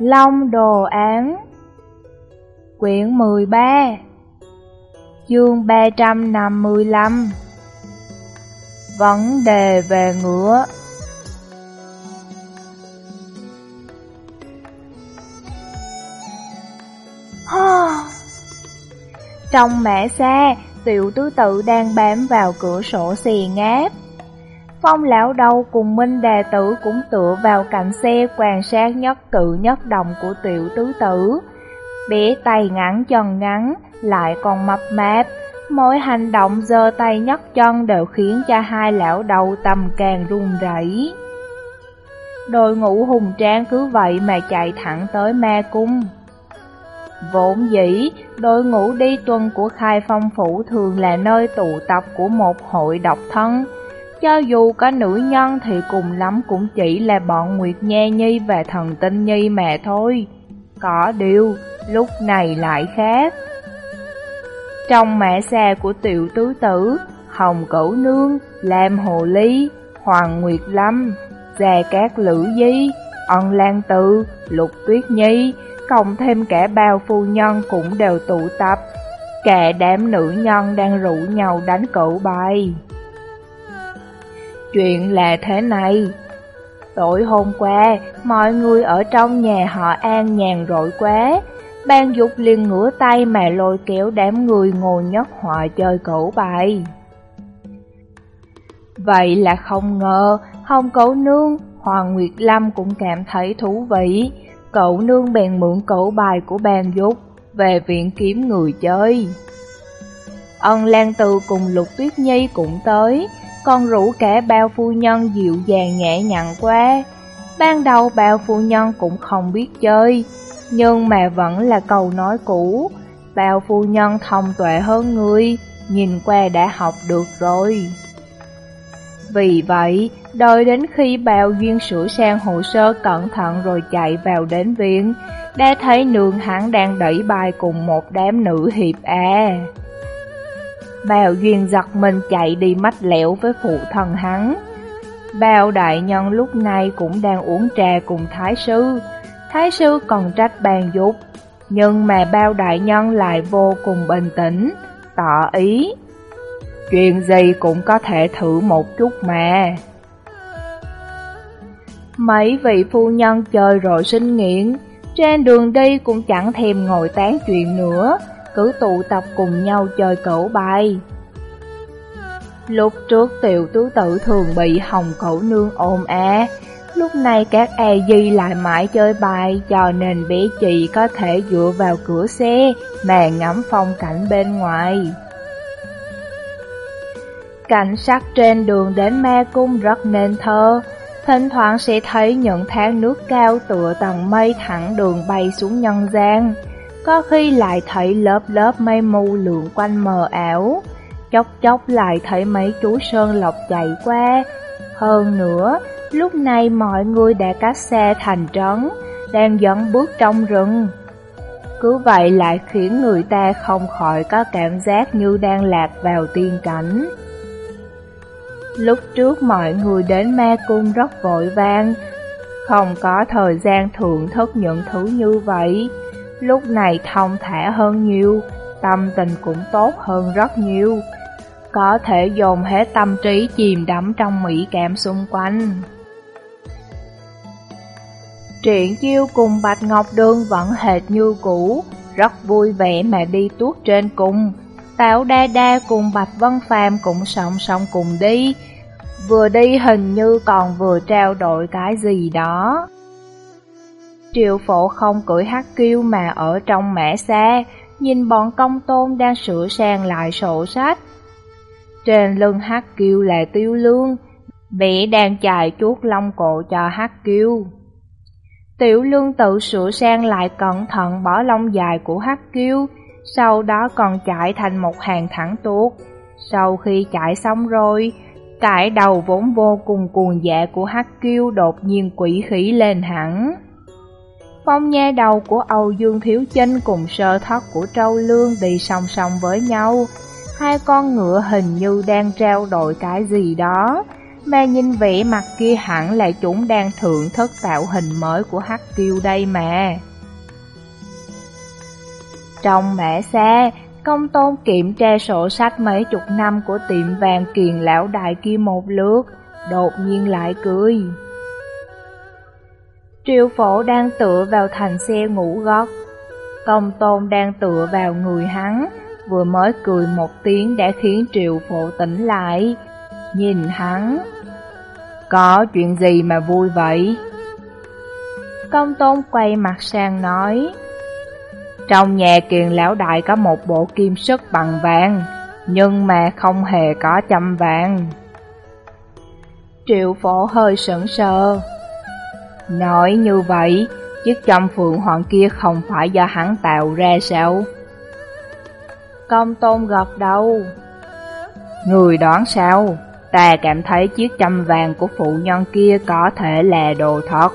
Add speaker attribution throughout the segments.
Speaker 1: Long Đồ Án. Quyển 13 Chương 355 Vấn đề về ngựa. Trong mẹ xe, tiểu tứ tự đang bám vào cửa sổ xì ngáp. Phong lão đầu cùng Minh Đà Tử cũng tựa vào cạnh xe quan sát nhất cự nhất động của tiểu tứ tử. Bé tay ngắn chân ngắn, lại còn mập mạp, mỗi hành động giơ tay nhấc chân đều khiến cho hai lão đầu tầm càng run rẩy. Đội ngũ hùng trang cứ vậy mà chạy thẳng tới ma cung. Vốn dĩ, đội ngũ đi tuần của khai phong phủ thường là nơi tụ tập của một hội độc thân. Cho dù có nữ nhân thì cùng lắm cũng chỉ là bọn Nguyệt Nha Nhi và thần tinh Nhi mà thôi. Có điều, lúc này lại khác. Trong mẹ xe của tiểu tứ tử, Hồng Cửu Nương, Lam Hồ Ly, Hoàng Nguyệt Lâm, Già Cát Lữ Di, Ân Lan Tư, Lục Tuyết Nhi, cộng thêm cả bao phu nhân cũng đều tụ tập. Cả đám nữ nhân đang rủ nhau đánh cửu bài. Chuyện là thế này. Tối hôm qua, mọi người ở trong nhà họ An nhàn rỗi quá. Ban dục liền ngửa tay mà lôi kéo đám người ngồi nhất họa chơi cẩu bài. Vậy là không ngờ, Hồng Cẩu Nương, Hoàng Nguyệt Lâm cũng cảm thấy thú vị. Cậu nương bèn mượn cẩu bài của Ban dục về viện kiếm người chơi. Ân Lan Từ cùng Lục Tuyết Nhi cũng tới, còn rủ kẻ bao phu nhân dịu dàng nhẹ nhặn quá Ban đầu bao phu nhân cũng không biết chơi, nhưng mà vẫn là câu nói cũ. Bao phu nhân thông tuệ hơn người, nhìn qua đã học được rồi. Vì vậy, đợi đến khi bao duyên sửa sang hồ sơ cẩn thận rồi chạy vào đến viện, đã thấy nương hắn đang đẩy bài cùng một đám nữ hiệp à. Bào duyên giật mình chạy đi mách lẻo với phụ thân hắn. Bào đại nhân lúc này cũng đang uống trà cùng thái sư, thái sư còn trách bàn dục, nhưng mà bao đại nhân lại vô cùng bình tĩnh, tỏ ý. Chuyện gì cũng có thể thử một chút mà. Mấy vị phu nhân chơi rồi sinh nghiện, trên đường đi cũng chẳng thèm ngồi tán chuyện nữa, cứ tụ tập cùng nhau chơi cẩu bài. Lúc trước tiểu tứ tử thường bị hồng cẩu nương ôm á, lúc này các e di lại mãi chơi bài cho nên bé chị có thể dựa vào cửa xe mà ngắm phong cảnh bên ngoài. Cảnh sắc trên đường đến ma cung rất nên thơ, thỉnh thoảng sẽ thấy những tháng nước cao tựa tầng mây thẳng đường bay xuống nhân gian. Có khi lại thấy lớp lớp mây mù lượn quanh mờ ảo, chốc chốc lại thấy mấy chú sơn lộc chạy qua. Hơn nữa, lúc này mọi người đã cách xe thành trấn, đang dẫn bước trong rừng. Cứ vậy lại khiến người ta không khỏi có cảm giác như đang lạc vào tiên cảnh. Lúc trước mọi người đến ma cung rất vội vang, không có thời gian thưởng thức những thứ như vậy. Lúc này thông thả hơn nhiều, tâm tình cũng tốt hơn rất nhiều. Có thể dồn hết tâm trí chìm đắm trong mỹ cảm xung quanh. Triển chiêu cùng Bạch Ngọc Đường vẫn hệt như cũ, rất vui vẻ mà đi tuốt trên cùng. Tảo Đa Đa cùng Bạch Vân Phàm cũng song song cùng đi, Vừa đi hình như còn vừa trao đổi cái gì đó. Triệu phổ không cưỡi hát kiêu mà ở trong mẻ xa, nhìn bọn công tôn đang sửa sang lại sổ sách. Trên lưng hát kiêu là tiêu lương, bị đang chài chuốt lông cổ cho hát kiêu. Tiểu lương tự sửa sang lại cẩn thận bỏ lông dài của hát kiêu, sau đó còn chạy thành một hàng thẳng tuốt. Sau khi chạy xong rồi, cải đầu vốn vô cùng cuồng dạ của Hắc Kiêu đột nhiên quỷ khí lên hẳn. Phong nha đầu của Âu Dương Thiếu Chinh cùng sơ thất của Trâu Lương đi song song với nhau. Hai con ngựa hình như đang trao đổi cái gì đó. mà nhìn vẻ mặt kia hẳn là chúng đang thưởng thức tạo hình mới của Hắc Kiêu đây mà. Trong mẹ xe, công tôn kiểm tra sổ sách mấy chục năm của tiệm vàng kiền lão đại kia một lượt, đột nhiên lại cười. Triều phổ đang tựa vào thành xe ngủ gót. Công tôn đang tựa vào người hắn, vừa mới cười một tiếng đã khiến triệu phổ tỉnh lại. Nhìn hắn, có chuyện gì mà vui vậy? Công tôn quay mặt sang nói, Trong nhà kiền lão đại có một bộ kim sức bằng vàng, nhưng mà không hề có trăm vàng. Triệu phổ hơi sững sờ. Nói như vậy, chiếc trăm phượng hoàng kia không phải do hắn tạo ra sao? Công tôn gật đầu. Người đoán sao? Ta cảm thấy chiếc châm vàng của phụ nhân kia có thể là đồ thật.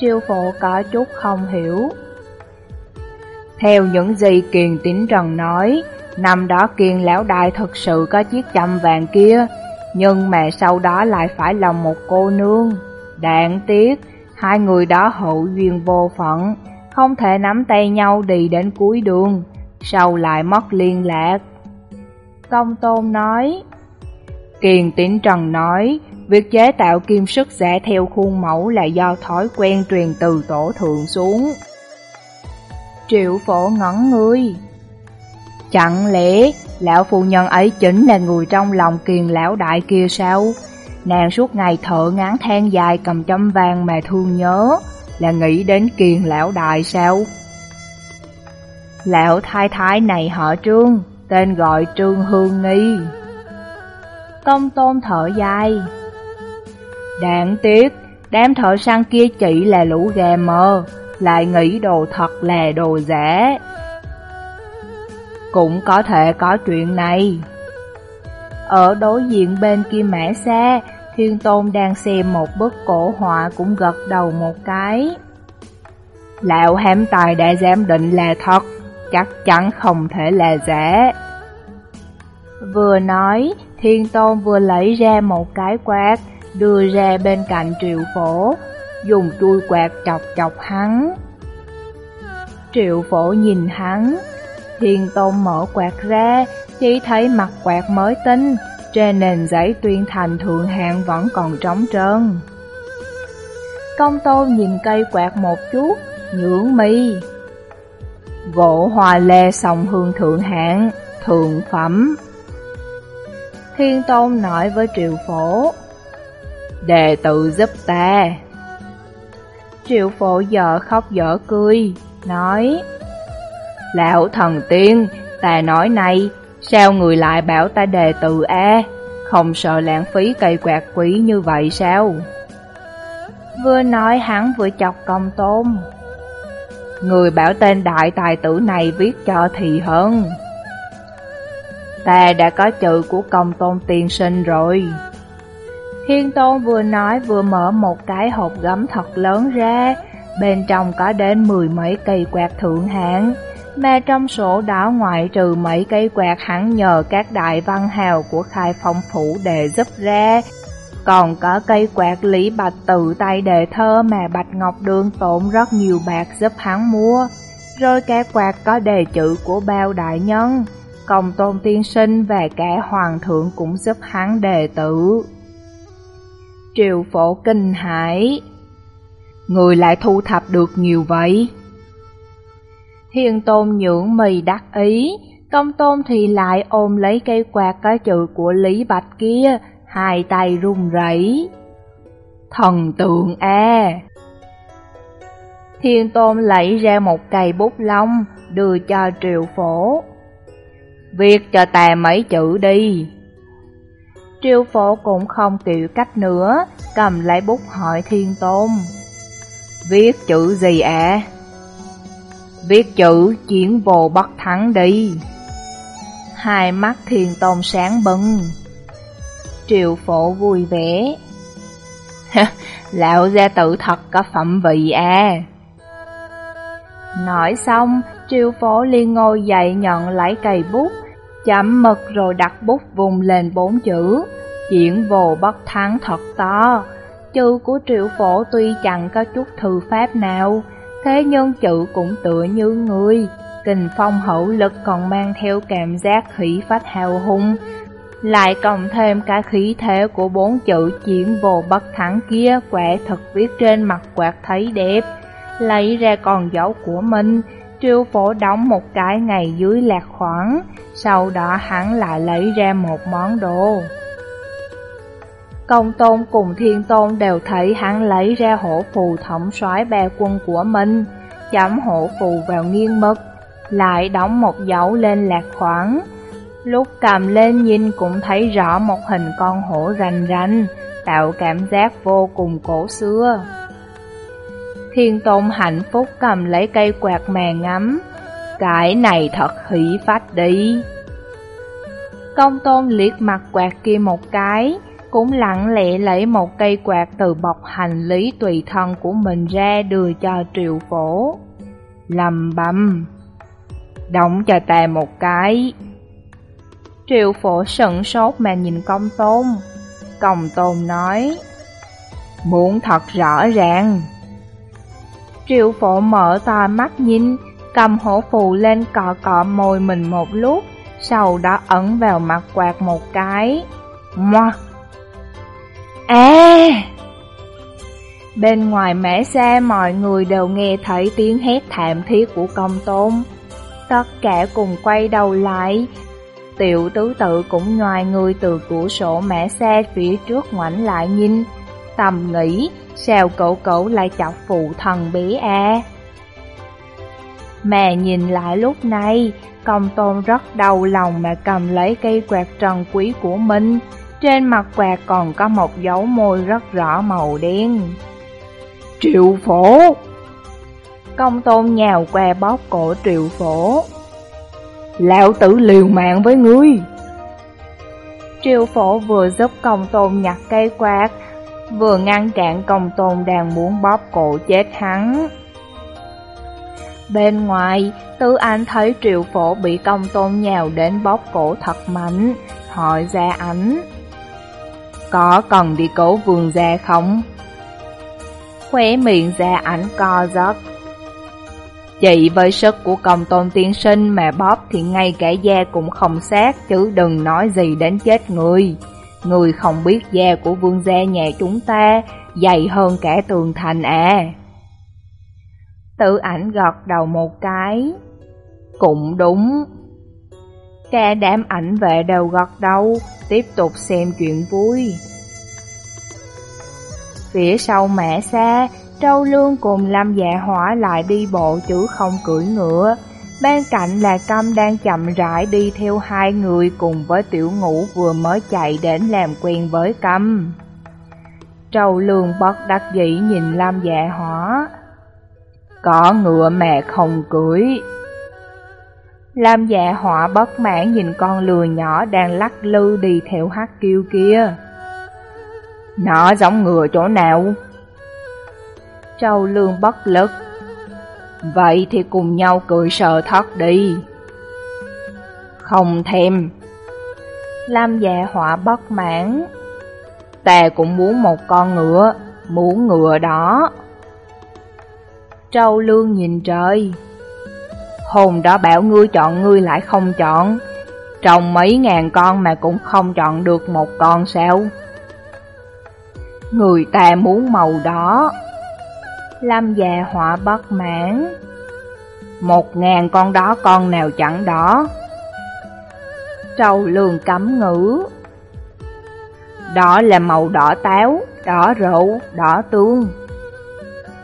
Speaker 1: Triều phụ có chút không hiểu. Theo những gì Kiền Tín Trần nói, năm đó Kiền Lão Đại thực sự có chiếc châm vàng kia, nhưng mà sau đó lại phải lòng một cô nương. Đáng tiếc, hai người đó hậu duyên vô phận, không thể nắm tay nhau đi đến cuối đường, sau lại mất liên lạc. Công Tôn nói, Kiền Tĩnh Trần nói, việc chế tạo kim sức giả theo khuôn mẫu là do thói quen truyền từ tổ thượng xuống. Triệu phổ ngẩn người. Chẳng lẽ lão phu nhân ấy chính là người trong lòng kiền lão đại kia sao? Nàng suốt ngày thợ ngán than dài cầm châm vàng mà thương nhớ, là nghĩ đến kiền lão đại sao? Lão thái thái này họ Trương, tên gọi Trương Hương Nghi. tông tôn thở dài. Đáng tiếc, đám thợ săn kia chỉ là lũ gà mờ, lại nghĩ đồ thật là đồ giả. Cũng có thể có chuyện này. Ở đối diện bên kia mẻ xa, Thiên Tôn đang xem một bức cổ họa cũng gật đầu một cái. Lão hám tài đã giám định là thật, chắc chắn không thể là giả. Vừa nói, Thiên Tôn vừa lấy ra một cái quạt, đưa ra bên cạnh triệu phổ, dùng chui quạt chọc chọc hắn. Triệu phổ nhìn hắn, Thiên Tôn mở quạt ra, chỉ thấy mặt quạt mới tinh, trên nền giấy tuyên thành thượng hạng vẫn còn trống trơn. Công tôn nhìn cây quạt một chút, nhưỡng mi. Gỗ hoa lê sòng hương thượng hạng, thượng phẩm. Thiên Tôn nói với Triệu Phổ Đệ tử giúp ta Triệu Phổ giờ khóc dở cười Nói Lão thần tiên Ta nói này Sao người lại bảo ta đề từ A Không sợ lãng phí cây quạt quý như vậy sao? Vừa nói hắn vừa chọc công tôn. Người bảo tên đại tài tử này viết cho thì hơn. Ta đã có chữ của công tôn tiên sinh rồi. Thiên tôn vừa nói vừa mở một cái hộp gấm thật lớn ra, bên trong có đến mười mấy cây quạt thượng hạng, mà trong sổ đó ngoại trừ mấy cây quạt hắn nhờ các đại văn hào của khai phong phủ để giúp ra, còn có cây quạt Lý Bạch tự tay đề thơ mà Bạch Ngọc Đường tổn rất nhiều bạc giúp hắn mua, rồi cái quạt có đề chữ của bao đại nhân công tôn tiên sinh và cả hoàng thượng cũng giúp hắn đề tử. Triều phổ kinh hải Người lại thu thập được nhiều vậy? Thiên tôn nhưỡng mì đắc ý, công tôn thì lại ôm lấy cây quạt có chữ của Lý Bạch kia, hai tay run rẩy. Thần tượng a Thiên tôn lấy ra một cây bút lông, đưa cho triệu phổ. Viết cho ta mấy chữ đi. Triệu phổ cũng không tiểu cách nữa, cầm lấy bút hỏi thiên tôn. Viết chữ gì ạ? À? Viết chữ chiến vô bất thắng đi. Hai mắt thiên tôn sáng bừng. triệu phổ vui vẻ. Lão gia tự thật có phẩm vị à. Nói xong, triệu phổ liền ngồi dậy nhận lấy cây bút, chậm mực rồi đặt bút vùng lên bốn chữ, Diễn vô bất thắng thật to. Chữ của triệu phổ tuy chẳng có chút thư pháp nào, thế nhưng chữ cũng tựa như người. Kình phong hậu lực còn mang theo cảm giác khí phách hào hùng, lại cộng thêm cả khí thế của bốn chữ chiến vô bất thắng kia quả thật viết trên mặt quạt thấy đẹp. Lấy ra con dấu của mình, Triêu phổ đóng một cái ngày dưới lạc khoảng, sau đó hắn lại lấy ra một món đồ. Công tôn cùng thiên tôn đều thấy hắn lấy ra hổ phù thống soái ba quân của mình, chấm hổ phù vào nghiêng mực, lại đóng một dấu lên lạc khoảng. Lúc cầm lên nhìn cũng thấy rõ một hình con hổ rành rành, tạo cảm giác vô cùng cổ xưa. Thiên Tôn hạnh phúc cầm lấy cây quạt mà ngắm, cái này thật hỷ phát đi. Công Tôn liệt mặt quạt kia một cái, cũng lặng lẽ lấy một cây quạt từ bọc hành lý tùy thân của mình ra đưa cho triệu phổ. Lầm bầm, đóng cho ta một cái. Triệu phổ sững sốt mà nhìn công tôn. Công tôn nói, muốn thật rõ ràng. Triệu phổ mở to mắt nhìn, cầm hổ phù lên cọ cọ môi mình một lúc, sau đó ấn vào mặt quạt một cái. Moa! Ê! Bên ngoài mẻ xe mọi người đều nghe thấy tiếng hét thảm thiết của công tôn. Tất cả cùng quay đầu lại, Tiểu tứ tự cũng ngoài người từ cửa sổ mẻ xe phía trước ngoảnh lại nhìn, tầm nghĩ, sao cậu cậu lại chọc phụ thần bé à. Mẹ nhìn lại lúc này, công tôn rất đau lòng mà cầm lấy cây quạt trần quý của mình, trên mặt quạt còn có một dấu môi rất rõ màu đen. Triệu phổ! Công tôn nhào qua bóp cổ triệu phổ. Lão tử liều mạng với ngươi triệu phổ vừa giúp công tôn nhặt cây quạt Vừa ngăn cản công tôn đang muốn bóp cổ chết hắn Bên ngoài, Tư Anh thấy triệu phổ bị công tôn nhào đến bóp cổ thật mạnh Hỏi ra ảnh có cần đi cứu vườn gia không? Khóe miệng ra ảnh co giật Chị với sức của công tôn tiên sinh mà bóp thì ngay cả da cũng không sát chứ đừng nói gì đến chết người. Người không biết da của vương gia nhà chúng ta, dày hơn cả tường thành à. Tự ảnh gọt đầu một cái. Cũng đúng. Cả đám ảnh vệ đều gật đầu, tiếp tục xem chuyện vui. Phía sau mẹ xa, Trâu Lương cùng Lâm Dạ Hỏa lại đi bộ chứ không cưỡi ngựa. Bên cạnh là Câm đang chậm rãi đi theo hai người cùng với tiểu ngũ vừa mới chạy đến làm quen với Câm. Trâu Lương bất đắc dĩ nhìn Lâm Dạ Hỏa. Có ngựa mẹ không cưỡi. Lam dạ họa bất mãn nhìn con lừa nhỏ đang lắc lư đi theo hát kêu kia. Nó giống ngựa chỗ nào? Trâu lương bất lực. Vậy thì cùng nhau cười sợ thất đi. Không thèm. Lam dạ họa bất mãn. Ta cũng muốn một con ngựa, muốn ngựa đó. Trâu lương nhìn trời. Hồn đó bảo ngươi chọn ngươi lại không chọn. Trồng mấy ngàn con mà cũng không chọn được một con sao? Người ta muốn màu đó. Lâm già họa bất mãn. Một ngàn con đó con nào chẳng đỏ. trâu lường cấm ngữ. Đó là màu đỏ táo, đỏ rượu, đỏ tương.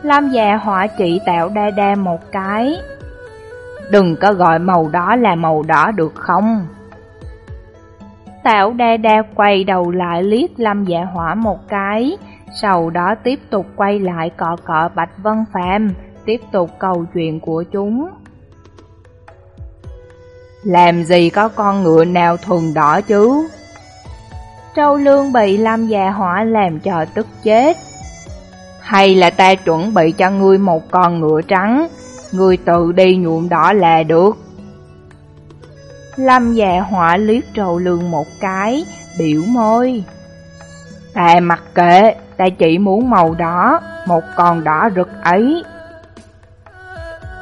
Speaker 1: Lâm già họa chỉ tạo đa đa một cái. Đừng có gọi màu đó là màu đỏ được không? Tạo đa đa quay đầu lại liếc Lâm dạ hỏa một cái, sau đó tiếp tục quay lại cọ cọ Bạch Vân Phạm, tiếp tục câu chuyện của chúng. Làm gì có con ngựa nào thuần đỏ chứ? Trâu Lương bị lâm dạ hỏa làm cho tức chết. Hay là ta chuẩn bị cho ngươi một con ngựa trắng, người tự đi nhuộm đỏ là được. Lâm dạ già hỏa liếc trầu lương một cái, biểu môi. Ta mặc kệ, ta chỉ muốn màu đỏ, một con đỏ rực ấy.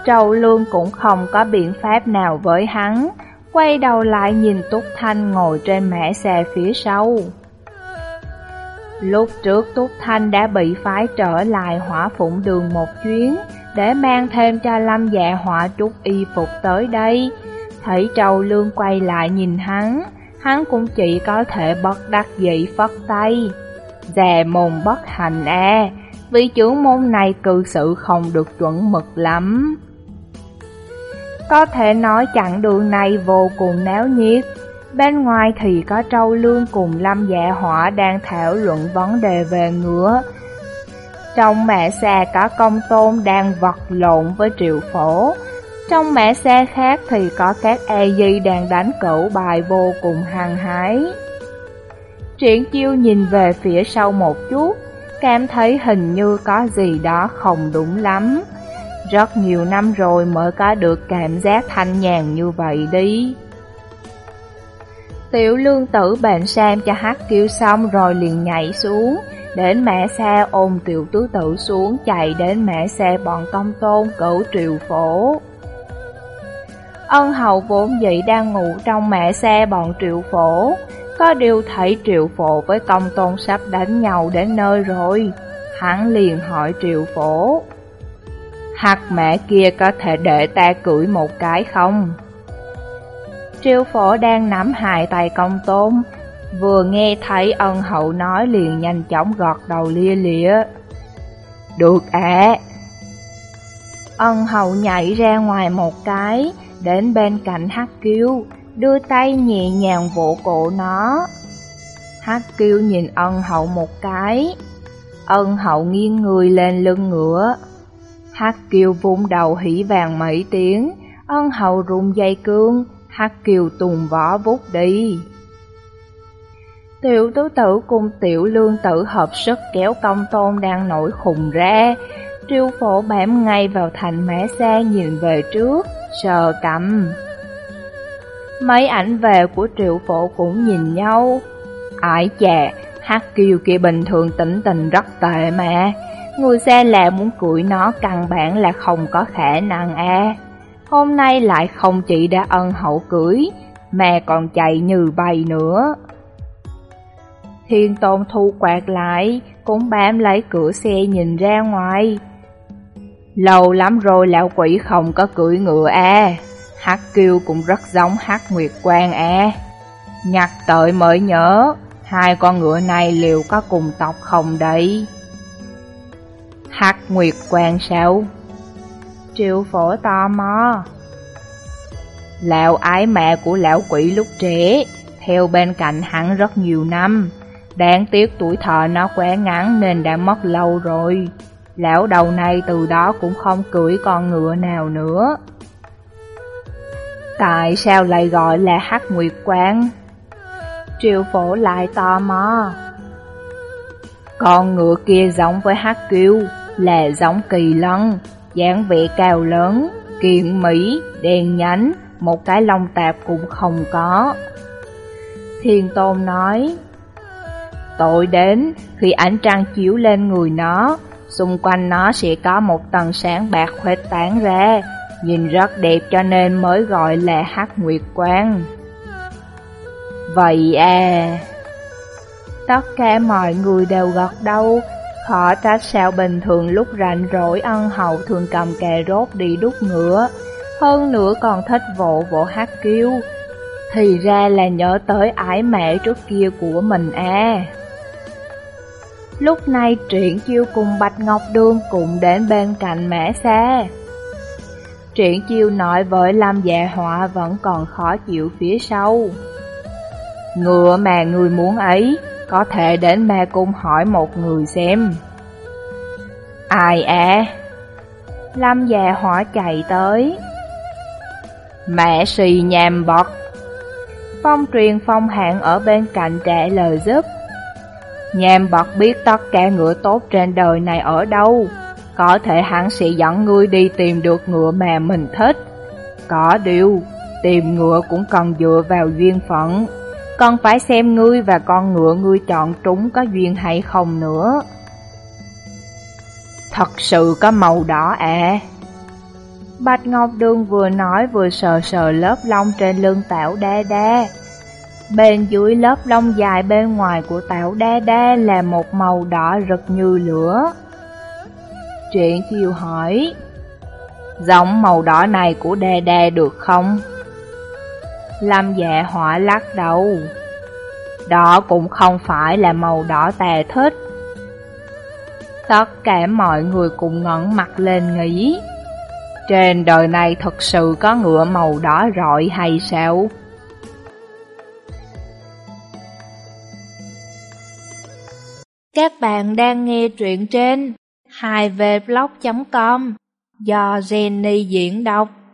Speaker 1: Trầu Lương cũng không có biện pháp nào với hắn, quay đầu lại nhìn Túc Thanh ngồi trên mẻ xe phía sau. Lúc trước Túc Thanh đã bị phái trở lại hỏa phụng đường một chuyến, để mang thêm cho Lâm dạ họa chút y phục tới đây. Thấy Trâu Lương quay lại nhìn hắn, hắn cũng chỉ có thể bất đắc dĩ phất tay. Dè mồm bất hành à, vì trưởng môn này cư sự không được chuẩn mực lắm. Có thể nói chặng đường này vô cùng náo nhiệt. Bên ngoài thì có Trâu Lương cùng Lâm Dạ Họa đang thảo luận vấn đề về ngựa. Trong mẹ xe có công tôn đang vật lộn với triệu phổ. Trong mẹ xe khác thì có các e di đang đánh cửu bài vô cùng hăng hái. Triển chiêu nhìn về phía sau một chút, cảm thấy hình như có gì đó không đúng lắm. Rất nhiều năm rồi mới có được cảm giác thanh nhàn như vậy đi. Tiểu lương tử bệnh sam cho hát kêu xong rồi liền nhảy xuống, đến mẹ xe ôm tiểu tứ tử xuống chạy đến mẹ xe bọn công tôn cửu triệu phổ. Ân hậu vốn dĩ đang ngủ trong mẹ xe bọn triệu phổ, có điều thấy triệu phổ với công tôn sắp đánh nhau đến nơi rồi. Hắn liền hỏi triệu phổ. Hạt mẹ kia có thể để ta cưỡi một cái không? Triệu phổ đang nắm hài tay công tôn, vừa nghe thấy ân hậu nói liền nhanh chóng gọt đầu lia lịa. Được ạ. Ân hậu nhảy ra ngoài một cái, đến bên cạnh hắc kiêu, đưa tay nhẹ nhàng vỗ cổ nó. Hắc kiêu nhìn ân hậu một cái, ân hậu nghiêng người lên lưng ngựa. Hắc kiều vung đầu hỉ vàng mấy tiếng, ân hậu rung dây cương, Hắc kiều tùng võ vút đi. Tiểu tứ tử cùng tiểu lương tử hợp sức kéo công tôn đang nổi khùng ra, triêu phổ bám ngay vào thành mé xe nhìn về trước, sờ cầm. Mấy ảnh về của triệu phổ cũng nhìn nhau. Ải chà, Hắc kiều kia bình thường tỉnh tình rất tệ mà. Người xe là muốn cưỡi nó căn bản là không có khả năng a. Hôm nay lại không chỉ đã ân hậu cưỡi, mà còn chạy như bay nữa. Thiên tôn thu quạt lại, cũng bám lấy cửa xe nhìn ra ngoài. Lâu lắm rồi lão quỷ không có cưỡi ngựa à, hát kêu cũng rất giống hát Nguyệt Quang à. Nhắc tới mới nhớ, hai con ngựa này liệu có cùng tộc không đấy? hát Nguyệt Quang sao? Triệu phổ tò mò. Lão ái mẹ của lão quỷ lúc trẻ, theo bên cạnh hắn rất nhiều năm. Đáng tiếc tuổi thọ nó quá ngắn nên đã mất lâu rồi. Lão đầu này từ đó cũng không cưỡi con ngựa nào nữa. Tại sao lại gọi là Hắc Nguyệt Quang? Triệu phổ lại tò mò. Con ngựa kia giống với Hắc Kiêu, là giống kỳ lân, dáng vẻ cao lớn, kiện mỹ, đen nhánh, một cái lông tạp cũng không có. Thiên Tôn nói, Tội đến, khi ánh trăng chiếu lên người nó, xung quanh nó sẽ có một tầng sáng bạc khuếch tán ra, nhìn rất đẹp cho nên mới gọi là hắc nguyệt quang. Vậy à... Tất cả mọi người đều gật đầu, Khó trách sao bình thường lúc rảnh rỗi ân hậu thường cầm cà rốt đi đút ngựa, hơn nữa còn thích vỗ vỗ hát kêu. Thì ra là nhớ tới ái mẹ trước kia của mình à. Lúc này Triển Chiêu cùng Bạch Ngọc Đương cũng đến bên cạnh mẹ xe. Triển Chiêu nói với Lâm Dạ Họa vẫn còn khó chịu phía sau. Ngựa mà người muốn ấy, có thể đến ma cung hỏi một người xem. Ai e? à? Lâm Dạ hỏa chạy tới. Mẹ xì nhàm bọt. Phong truyền phong hạng ở bên cạnh trả lời giúp. Nhàm bọt biết tất cả ngựa tốt trên đời này ở đâu. Có thể hắn sẽ dẫn ngươi đi tìm được ngựa mà mình thích. Có điều, tìm ngựa cũng cần dựa vào duyên phận. Còn phải xem ngươi và con ngựa ngươi chọn trúng có duyên hay không nữa. Thật sự có màu đỏ à? Bạch Ngọc Đường vừa nói vừa sờ sờ lớp lông trên lưng tảo đa đa. Bên dưới lớp lông dài bên ngoài của tảo đa đa là một màu đỏ rực như lửa. Truyện chiều hỏi, giống màu đỏ này của đa đa được không? Lâm dạ họa lắc đầu. Đó cũng không phải là màu đỏ tà thích. Tất cả mọi người cùng ngẩng mặt lên nghĩ. Trên đời này thật sự có ngựa màu đỏ rọi hay sao? Các bạn đang nghe truyện trên 2 blog.com do Jenny diễn đọc.